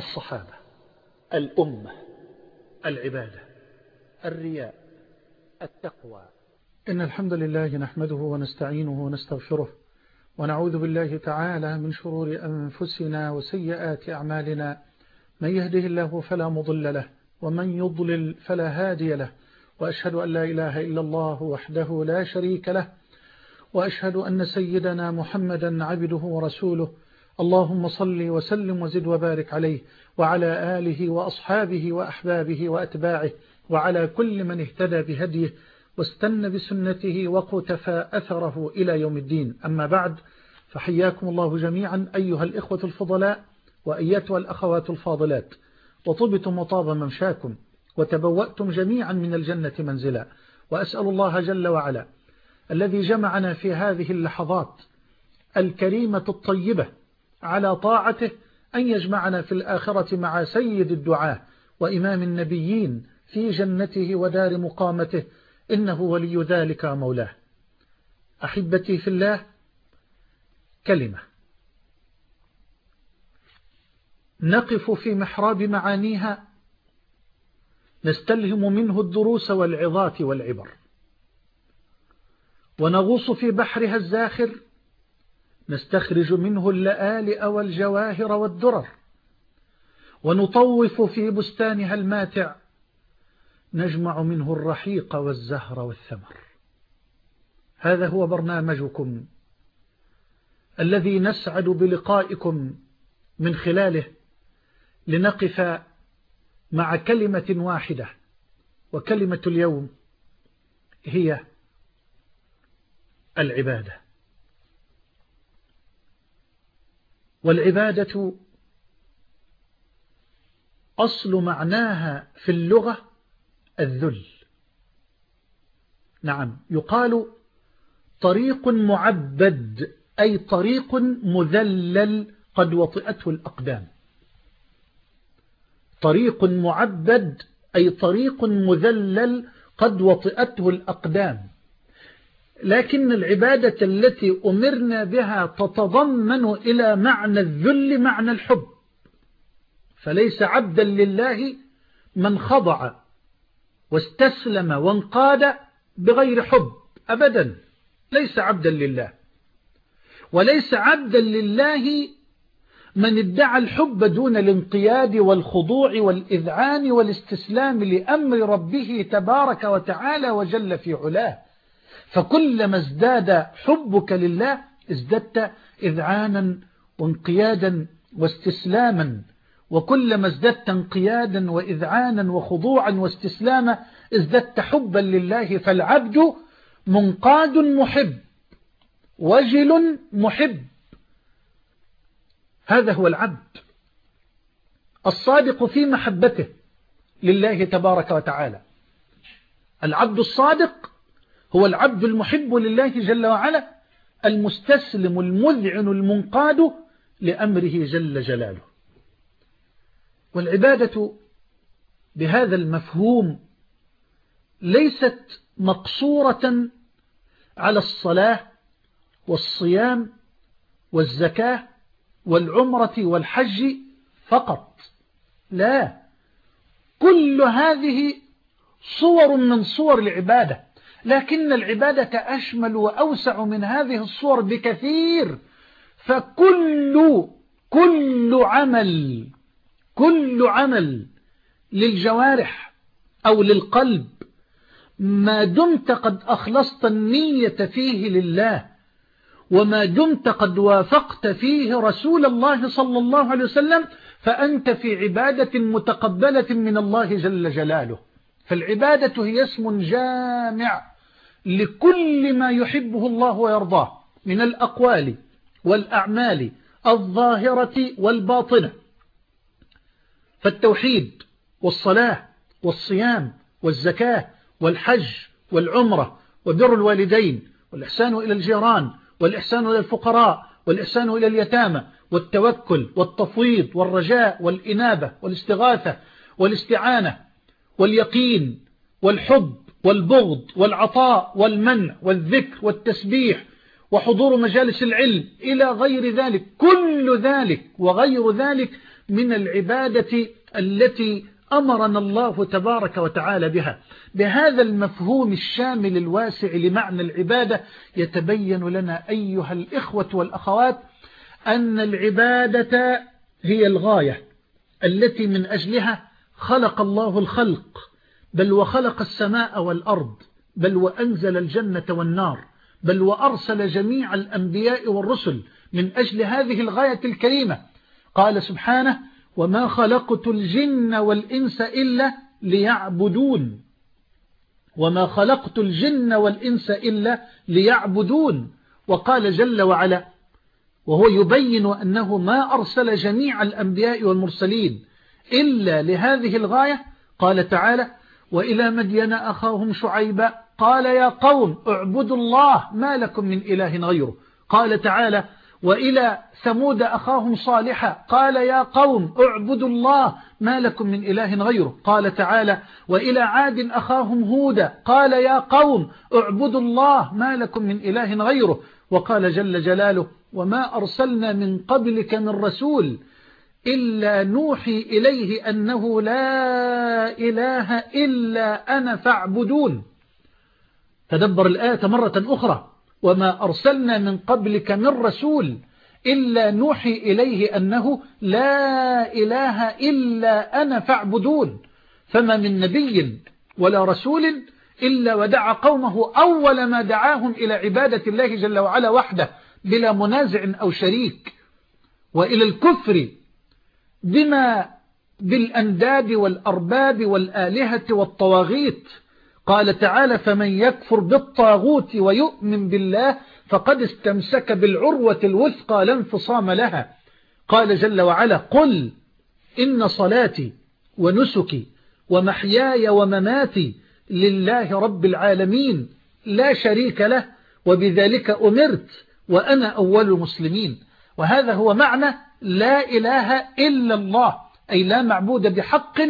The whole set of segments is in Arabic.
الصحابة الأمة العبادة الرياء التقوى. إن الحمد لله نحمده ونستعينه ونستغفره ونعوذ بالله تعالى من شرور أنفسنا وسيئات أعمالنا. من يهده الله فلا مضل له ومن يضلل فلا هادي له وأشهد أن لا إله إلا الله وحده لا شريك له وأشهد أن سيدنا محمدا عبده ورسوله اللهم صل وسلم وزد وبارك عليه وعلى آله وأصحابه وأحبابه وأتباعه وعلى كل من اهتدى بهديه واستنى بسنته وقتفى أثره إلى يوم الدين. أما بعد فحياكم الله جميعا أيها الإخوة الفضلاء وأيتها الأخوات الفاضلات. وطبتم وطاب ممشاكم وتبوأتم جميعا من الجنة منزلا. وأسأل الله جل وعلا الذي جمعنا في هذه اللحظات الكريمة الطيبة على طاعته أن يجمعنا في الآخرة مع سيد الدعاء وإمام النبيين في جنته ودار مقامته إنه ولي ذلك مولاه. أحبتي في الله كلمة. نقف في محراب معانيها نستلهم منه الدروس والعظات والعبر. ونغوص في بحرها الزاخر نستخرج منه اللآلئ والجواهر والدرر. ونطوف في بستانها الماتع. نجمع منه الرحيق والزهر والثمر. هذا هو برنامجكم. الذي نسعد بلقائكم من خلاله لنقف مع كلمة واحدة. وكلمة اليوم هي العبادة. والعبادة أصل معناها في اللغة الذل. نعم يقال طريق معبد أي طريق مذلل قد وطئته الأقدام. طريق معبد أي طريق مذلل قد وطئته الأقدام. لكن العبادة التي أمرنا بها تتضمن إلى معنى الذل معنى الحب. فليس عبدا لله من خضع واستسلم وانقاد بغير حب أبدا. ليس عبدا لله. وليس عبدا لله من ادعى الحب دون الانقياد والخضوع والإذعان والاستسلام لأمر ربه تبارك وتعالى وجل في علاه. فكلما ازداد حبك لله ازددت إذعانا وانقيادا واستسلاما. وكلما ازددت انقيادا وإذعانا وخضوعا واستسلاما ازددت حبا لله فالعبد منقاد محب وجل محب. هذا هو العبد الصادق في محبته لله تبارك وتعالى. العبد الصادق هو العبد المحب لله جل وعلا المستسلم المذعن المنقاد لأمره جل جلاله. والعبادة بهذا المفهوم ليست مقصورة على الصلاة والصيام والزكاة والعمرة والحج فقط. لا كل هذه صور من صور العبادة. لكن العبادة أشمل وأوسع من هذه الصور بكثير. فكل كل عمل كل عمل للجوارح أو للقلب ما دمت قد أخلصت النية فيه لله وما دمت قد وافقت فيه رسول الله صلى الله عليه وسلم فأنت في عبادة متقبلة من الله جل جلاله. فالعبادة هي اسم جامع. لكل ما يحبه الله ويرضاه من الأقوال والأعمال الظاهرة والباطنة. فالتوحيد والصلاة والصيام والزكاة والحج والعمرة وبر الوالدين والإحسان إلى الجيران والإحسان إلى الفقراء والإحسان إلى اليتامى والتوكل والتفويض والرجاء والإنابة والاستغاثة والاستعانة واليقين والحب والبغض والعطاء والمنع والذكر والتسبيح وحضور مجالس العلم إلى غير ذلك كل ذلك وغير ذلك من العبادة التي أمرنا الله تبارك وتعالى بها. بهذا المفهوم الشامل الواسع لمعنى العبادة يتبين لنا أيها الإخوة والأخوات أن العبادة هي الغاية التي من أجلها خلق الله الخلق. بل وخلق السماء والأرض بل وأنزل الجنة والنار بل وأرسل جميع الأنبياء والرسل من أجل هذه الغاية الكريمة. قال سبحانه وما خلقت الجن والإنس إلا ليعبدون. وما خلقت الجن والإنس إلا ليعبدون. وقال جل وعلا وهو يبين أنه ما أرسل جميع الأنبياء والمرسلين إلا لهذه الغاية. قال تعالى وإلى مدين أخاهم شعيبا قال يا قوم اعبدوا الله ما لكم من إله غيره. قال تعالى وإلى ثمود أخاهم صالحا قال يا قوم اعبدوا الله ما لكم من إله غيره. قال تعالى وإلى عاد أخاهم هودا قال يا قوم اعبدوا الله ما لكم من إله غيره. وقال جل جلاله وما أرسلنا من قبلك من رسول إلا نوحي إليه أنه لا إله إلا أنا فاعبدون. تدبر الآية مرة أخرى. وما أرسلنا من قبلك من رسول إلا نوحي إليه أنه لا إله إلا أنا فاعبدون. فما من نبي ولا رسول إلا ودعا قومه أول ما دعاهم إلى عبادة الله جل وعلا وحده بلا منازع أو شريك. وإلى الكفر بما بالأنداد والأرباب والآلهة والطواغيت. قال تعالى فمن يكفر بالطاغوت ويؤمن بالله فقد استمسك بالعروة الوثقى لا انفصام لها. قال جل وعلا قل إن صلاتي ونسكي ومحياي ومماتي لله رب العالمين لا شريك له وبذلك أمرت وأنا أول المسلمين. وهذا هو معنى لا إله إلا الله. أي لا معبود بحق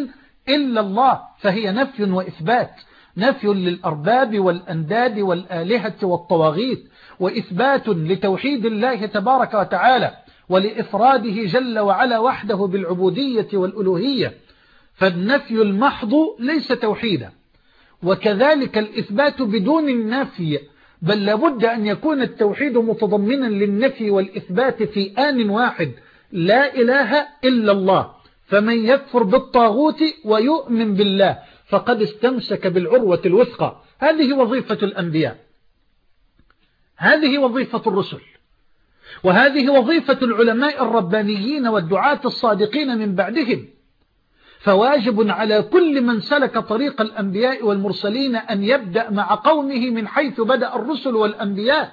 إلا الله. فهي نفي وإثبات. نفي للأرباب والأنداد والآلهة والطواغيت. وإثبات لتوحيد الله تبارك وتعالى ولإفراده جل وعلا وحده بالعبودية والألوهية. فالنفي المحض ليس توحيدا. وكذلك الإثبات بدون النفي. بل لابد أن يكون التوحيد متضمنا للنفي والإثبات في آن واحد. لا إله إلا الله فمن يكفر بالطاغوت ويؤمن بالله فقد استمسك بالعروة الوثقى. هذه وظيفة الأنبياء. هذه وظيفة الرسل. وهذه وظيفة العلماء الربانيين والدعاة الصادقين من بعدهم. فواجب على كل من سلك طريق الأنبياء والمرسلين أن يبدأ مع قومه من حيث بدأ الرسل والأنبياء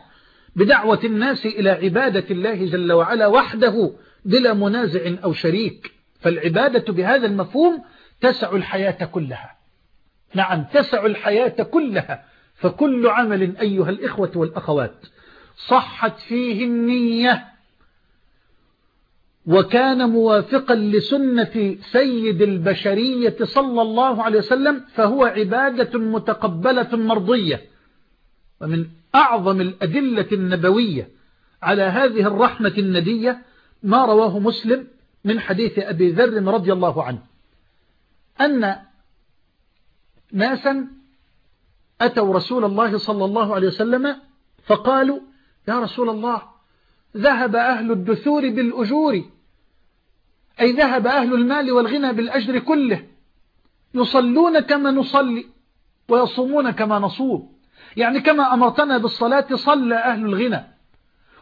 بدعوة الناس إلى عبادة الله جل وعلا وحده. بلا منازع أو شريك فالعبادة بهذا المفهوم تسع الحياة كلها. نعم تسع الحياة كلها. فكل عمل أيها الإخوة والأخوات صحت فيه النية وكان موافقا لسنة سيد البشرية صلى الله عليه وسلم فهو عبادة متقبلة مرضية. ومن أعظم الأدلة النبوية على هذه الرحمة الندية ما رواه مسلم من حديث أبي ذر رضي الله عنه. أن ناسا أتوا رسول الله صلى الله عليه وسلم فقالوا يا رسول الله ذهب أهل الدثور بالأجور أي ذهب أهل المال والغنى بالأجر كله يصلون كما نصلي ويصومون كما نصوم. يعني كما أمرتنا بالصلاة صلى أهل الغنى.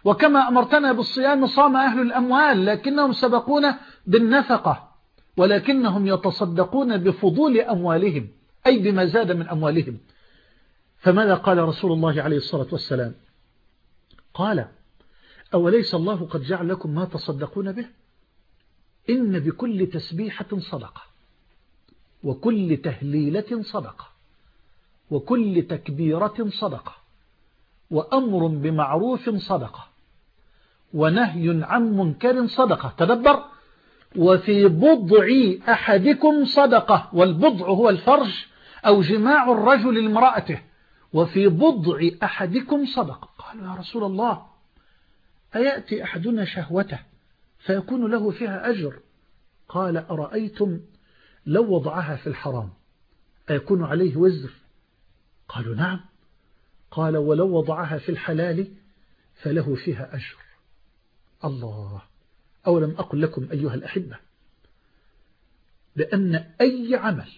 وكما أمرتنا بالصيام صام أهل الأموال لكنهم سبقونا بالنفقة ولكنهم يتصدقون بفضول أموالهم أي بما زاد من أموالهم. فماذا قال رسول الله عليه الصلاة والسلام؟ قال أوليس الله قد جعل لكم ما تصدقون به؟ إن بكل تسبيحة صدقة وكل تهليلة صدقة وكل تكبيرة صدقة وأمر بمعروف صدقة. ونهي عن منكر صدقة. تدبر. وفي بضع أحدكم صدقة والبضع هو الفرج أو جماع الرجل المرأته وفي بضع أحدكم صدقة. قالوا يا رسول الله أيأتي أحدنا شهوته فيكون له فيها أجر؟ قال أرأيتم لو وضعها في الحرام أيكون عليه وزر؟ قالوا نعم. قال ولو وضعها في الحلال فله فيها أجر. الله. أولم أقل لكم أيها الأحبة بأن أي عمل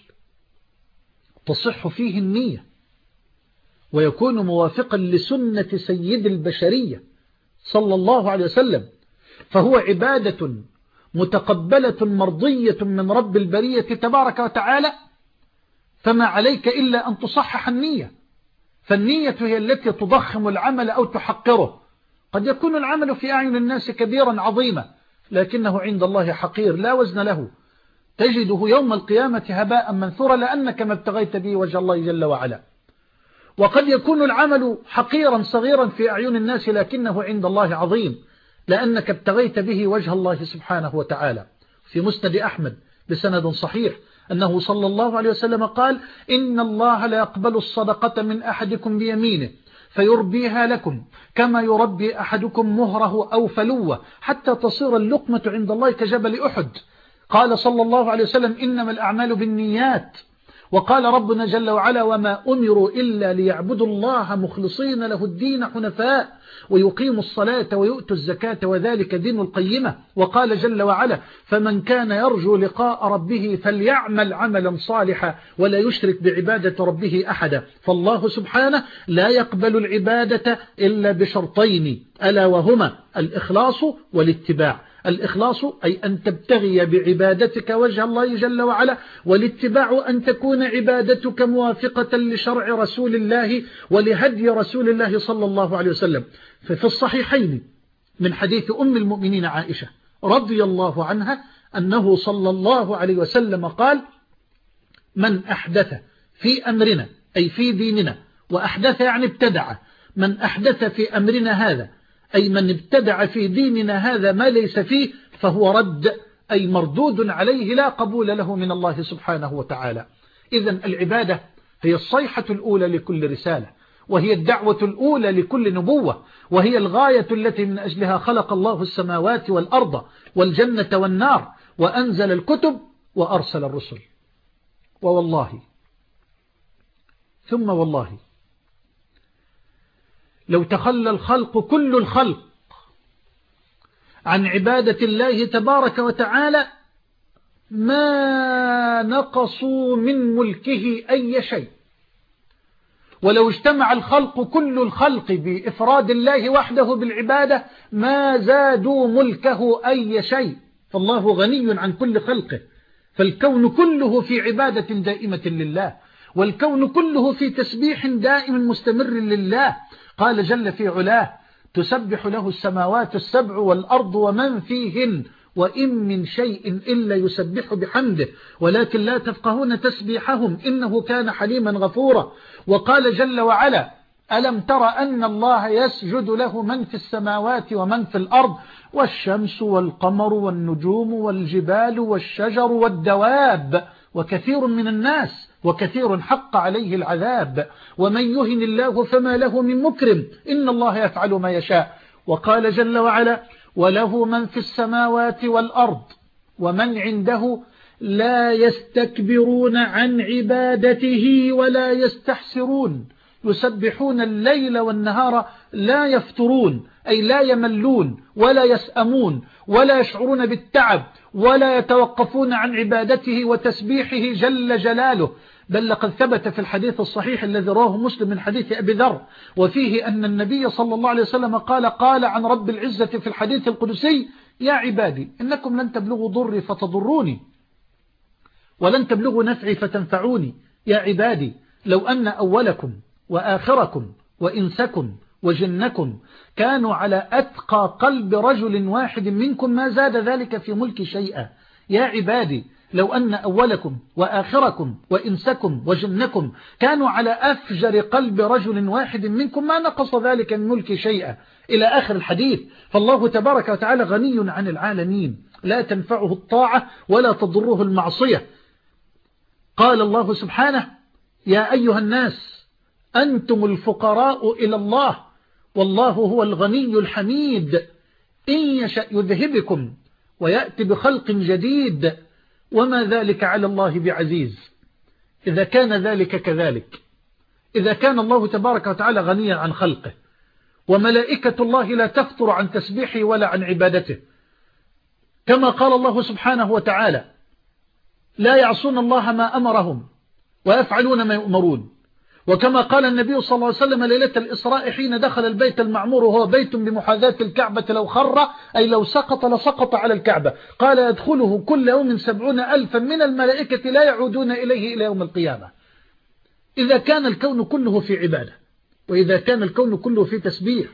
تصح فيه النية ويكون موافقا لسنة سيد البشرية صلى الله عليه وسلم فهو عبادة متقبلة مرضية من رب البرية تبارك وتعالى فما عليك إلا أن تصحح النية. فالنية هي التي تضخم العمل أو تحقره. قد يكون العمل في أعين الناس كبيرا عظيما لكنه عند الله حقير لا وزن له. تجده يوم القيامة هباء منثورا لأنك ما ابتغيت به وجه الله جل وعلا. وقد يكون العمل حقيرا صغيرا في أعين الناس لكنه عند الله عظيم لأنك ابتغيت به وجه الله سبحانه وتعالى. في مسند أحمد بسند صحيح أنه صلى الله عليه وسلم قال إن الله لا يقبل الصدقة من أحدكم بيمينه. فيربيها لكم كما يربي أحدكم مهره أو فلوة حتى تصير اللقمة عند الله كجبل أحد. قال صلى الله عليه وسلم إنما الأعمال بالنيات. وقال ربنا جل وعلا وما أمروا إلا ليعبدوا الله مخلصين له الدين حنفاء ويقيموا الصلاة ويؤتوا الزكاة وذلك دين القيمة. وقال جل وعلا فمن كان يرجو لقاء ربه فليعمل عملا صالحا ولا يشرك بعبادة ربه أحدا. فالله سبحانه لا يقبل العبادة إلا بشرطين ألا وهما الإخلاص والاتباع. الإخلاص أي أن تبتغي بعبادتك وجه الله جل وعلا والاتباع أن تكون عبادتك موافقة لشرع رسول الله ولهدي رسول الله صلى الله عليه وسلم. ففي الصحيحين من حديث أم المؤمنين عائشة رضي الله عنها أنه صلى الله عليه وسلم قال من أحدث في أمرنا أي في ديننا وأحدث يعني ابتدع من أحدث في أمرنا هذا أي من ابتدع في ديننا هذا ما ليس فيه فهو رد أي مردود عليه لا قبول له من الله سبحانه وتعالى. إذا العبادة هي الصيحة الأولى لكل رسالة وهي الدعوة الأولى لكل نبوة وهي الغاية التي من أجلها خلق الله السماوات والأرض والجنة والنار وأنزل الكتب وأرسل الرسل. ووالله. ثم والله. لو تخلى الخلق كل الخلق عن عبادة الله تبارك وتعالى ما نقصوا من ملكه أي شيء. ولو اجتمع الخلق كل الخلق بإفراد الله وحده بالعبادة ما زادوا ملكه أي شيء. فالله غني عن كل خلقه. فالكون كله في عبادة دائمة لله والكون كله في تسبيح دائم مستمر لله. قال جل في علاه تسبح له السماوات السبع والأرض ومن فيهن وإن من شيء إلا يسبح بحمده. ولكن لا تفقهون تسبيحهم إنه كان حليما غفورا. وقال جل وعلا ألم تر أن الله يسجد له من في السماوات ومن في الأرض؟ والشمس والقمر والنجوم والجبال والشجر والدواب. وكثير من الناس وكثير حق عليه العذاب. ومن يهن الله فما له من مكرم. إن الله يفعل ما يشاء. وقال جل وعلا وله من في السماوات والأرض ومن عنده لا يستكبرون عن عبادته ولا يستحسرون. يسبحون الليل والنهار لا يفترون أي لا يملون ولا يسأمون ولا يشعرون بالتعب. ولا يتوقفون عن عبادته وتسبيحه جل جلاله. بل لقد ثبت في الحديث الصحيح الذي رواه مسلم من حديث أبي ذر وفيه أن النبي صلى الله عليه وسلم قال قال عن رب العزة في الحديث القدسي يا عبادي إنكم لن تبلغوا ضري فتضروني ولن تبلغوا نفعي فتنفعوني. يا عبادي لو أن أولكم وآخركم وإنسكم وجنكم كانوا على أتقى قلب رجل واحد منكم ما زاد ذلك في ملك شيئا. يا عبادي لو أن أولكم وآخركم وإنسكم وجنكم كانوا على أفجر قلب رجل واحد منكم ما نقص ذلك من ملك شيئا. إلى آخر الحديث فالله تبارك وتعالى غني عن العالمين. لا تنفعه الطاعة ولا تضره المعصية. قال الله سبحانه يا أيها الناس أنتم الفقراء إلى الله. والله هو الغني الحميد. إن يشأ يذهبكم ويأتي بخلق جديد. وما ذلك على الله بعزيز. إذا كان ذلك كذلك. إذا كان الله تبارك وتعالى غنيا عن خلقه. وملائكة الله لا تفتر عن تسبيحه ولا عن عبادته. كما قال الله سبحانه وتعالى لا يعصون الله ما أمرهم ويفعلون ما يؤمرون. وكما قال النبي صلى الله عليه وسلم ليلة الإسراء حين دخل البيت المعمور وهو بيت بمحاذاة الكعبة لو خر أي لو سقط لسقط على الكعبة. قال يدخله كل يوم سبعون ألفا من الملائكة لا يعودون إليه إلى يوم القيامة. إذا كان الكون كله في عبادة وإذا كان الكون كله في تسبيح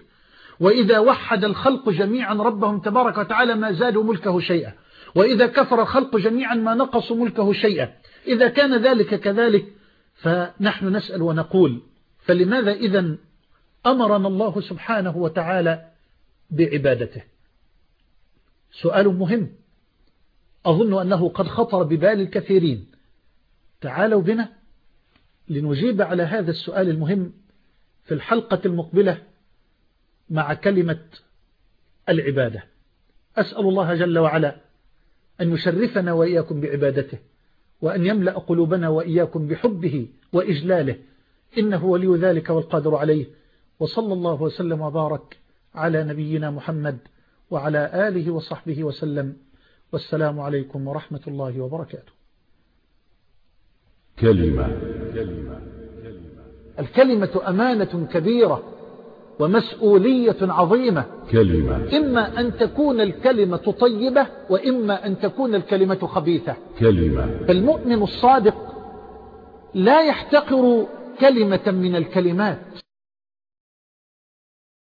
وإذا وحد الخلق جميعا ربهم تبارك وتعالى ما زادوا ملكه شيئا وإذا كفر الخلق جميعا ما نقصوا ملكه شيئا. إذا كان ذلك كذلك فنحن نسأل ونقول فلماذا إذا أمرنا الله سبحانه وتعالى بعبادته؟ سؤال مهم. أظن أنه قد خطر ببال الكثيرين. تعالوا بنا لنجيب على هذا السؤال المهم في الحلقة المقبلة مع كلمة العبادة. أسأل الله جل وعلا أن يشرفنا وإياكم بعبادته. وأن يملأ قلوبنا وإياكم بحبه وإجلاله. إنه ولي ذلك والقادر عليه. وصلى الله وسلم وبارك على نبينا محمد وعلى آله وصحبه وسلم. والسلام عليكم ورحمة الله وبركاته. كلمة. الكلمة أمانة كبيرة. ومسؤولية عظيمة. كلمة. إما أن تكون الكلمة طيبة وإما أن تكون الكلمة خبيثة. كلمة. فالمؤمن الصادق لا يحتقر كلمة من الكلمات.